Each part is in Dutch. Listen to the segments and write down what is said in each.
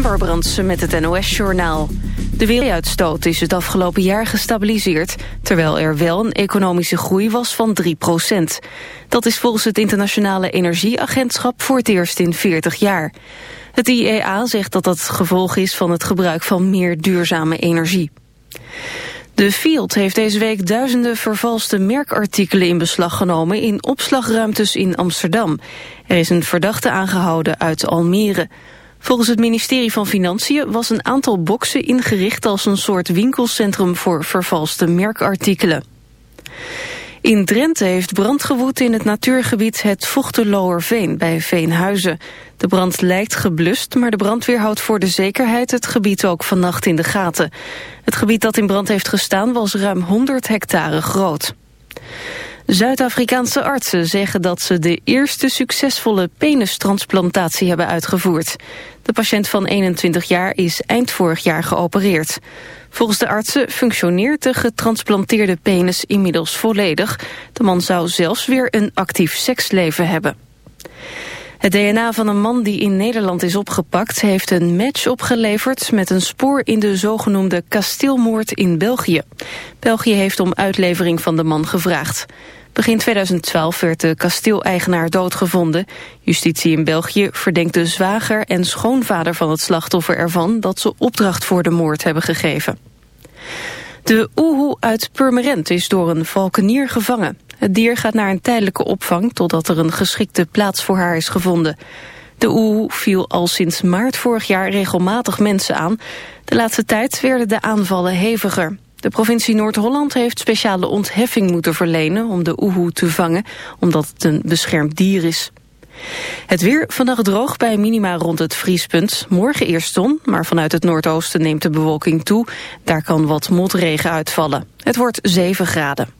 Ember Brandsen met het NOS-journaal. De werelduitstoot is het afgelopen jaar gestabiliseerd... terwijl er wel een economische groei was van 3% Dat is volgens het Internationale Energieagentschap voor het eerst in 40 jaar. Het IEA zegt dat dat gevolg is van het gebruik van meer duurzame energie. De Field heeft deze week duizenden vervalste merkartikelen in beslag genomen in opslagruimtes in Amsterdam. Er is een verdachte aangehouden uit Almere. Volgens het ministerie van Financiën was een aantal boxen ingericht als een soort winkelcentrum voor vervalste merkartikelen. In Drenthe heeft brand gewoed in het natuurgebied het Vochteloerveen bij Veenhuizen. De brand lijkt geblust, maar de brandweer houdt voor de zekerheid het gebied ook vannacht in de gaten. Het gebied dat in brand heeft gestaan was ruim 100 hectare groot. Zuid-Afrikaanse artsen zeggen dat ze de eerste succesvolle penistransplantatie hebben uitgevoerd. De patiënt van 21 jaar is eind vorig jaar geopereerd. Volgens de artsen functioneert de getransplanteerde penis inmiddels volledig. De man zou zelfs weer een actief seksleven hebben. Het DNA van een man die in Nederland is opgepakt... heeft een match opgeleverd met een spoor in de zogenoemde kasteelmoord in België. België heeft om uitlevering van de man gevraagd. Begin 2012 werd de kasteeleigenaar doodgevonden. Justitie in België verdenkt de zwager en schoonvader van het slachtoffer ervan... dat ze opdracht voor de moord hebben gegeven. De oehoe uit Purmerend is door een valkenier gevangen. Het dier gaat naar een tijdelijke opvang totdat er een geschikte plaats voor haar is gevonden. De oehoe viel al sinds maart vorig jaar regelmatig mensen aan. De laatste tijd werden de aanvallen heviger. De provincie Noord-Holland heeft speciale ontheffing moeten verlenen om de oehoe te vangen, omdat het een beschermd dier is. Het weer vannacht droog bij minima rond het vriespunt. Morgen eerst zon, maar vanuit het noordoosten neemt de bewolking toe. Daar kan wat motregen uitvallen. Het wordt 7 graden.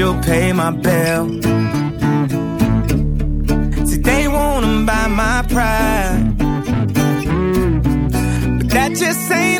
you'll pay my bill. See, they wanna buy my pride, but that just ain't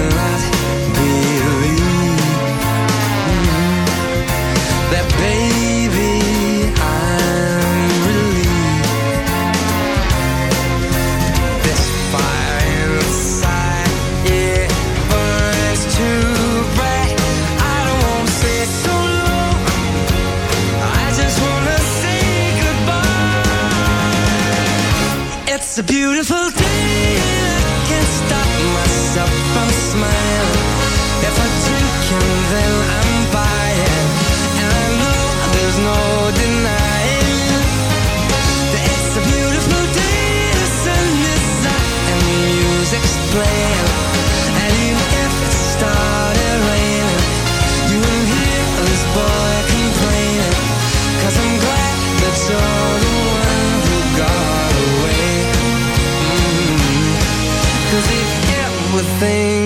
beautiful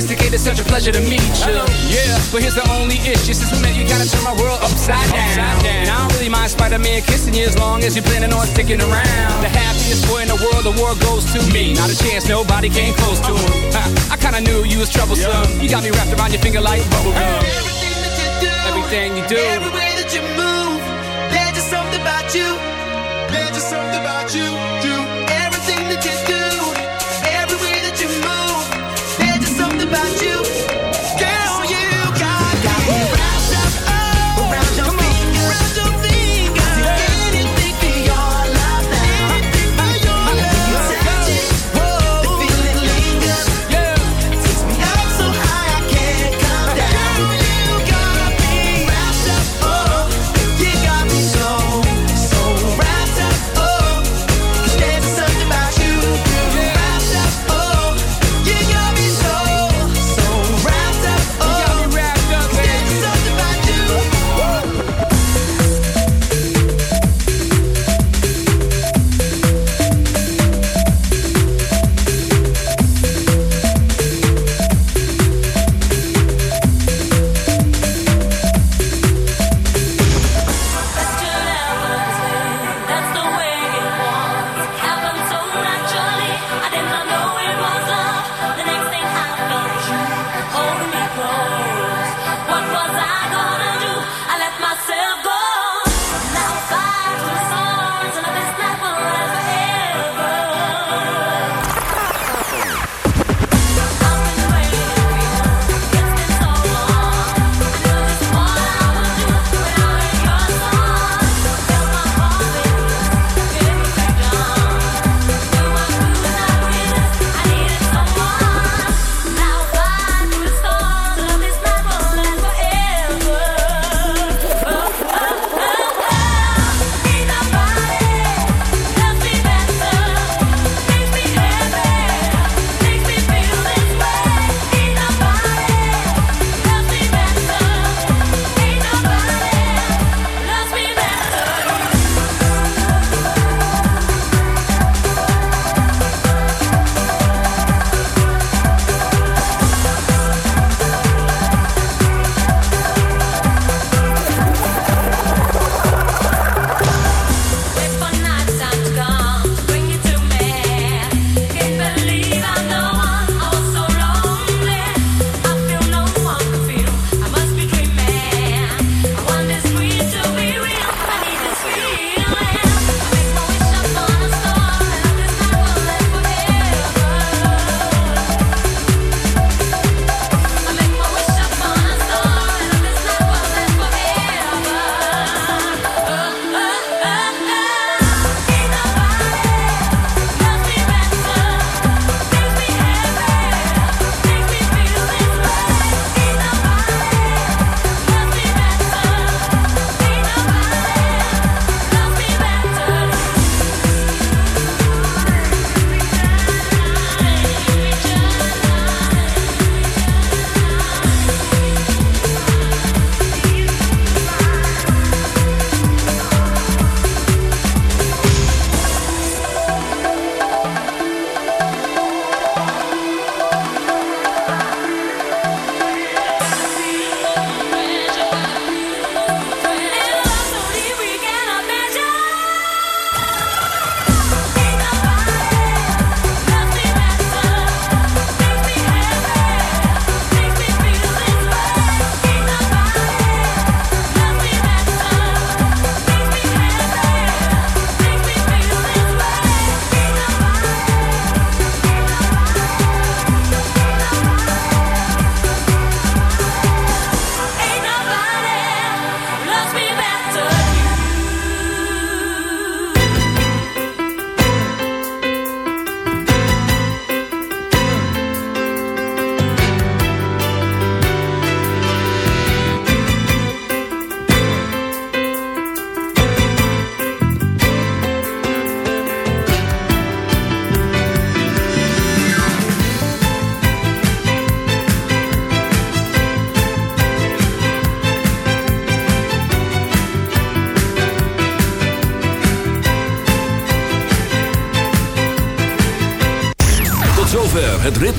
Sophisticated, such a pleasure to meet you. Yeah, but here's the only issue. Since we met, you gotta turn my world upside down. And I don't really mind Spider-Man kissing you as long as you're planning on sticking around. The happiest boy in the world, the world goes to me. Not a chance, nobody came close to him. Ha, I kinda knew you was troublesome. You got me wrapped around your finger like bubblegum. Everything that you do, Everything you do.